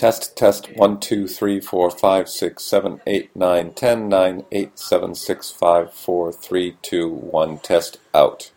Test, test, 1, 2, 3, 4, 5, 6, 7, 8, 9, 10, 9, 8, 7, 6, 5, 4, 3, 2, 1. test, out.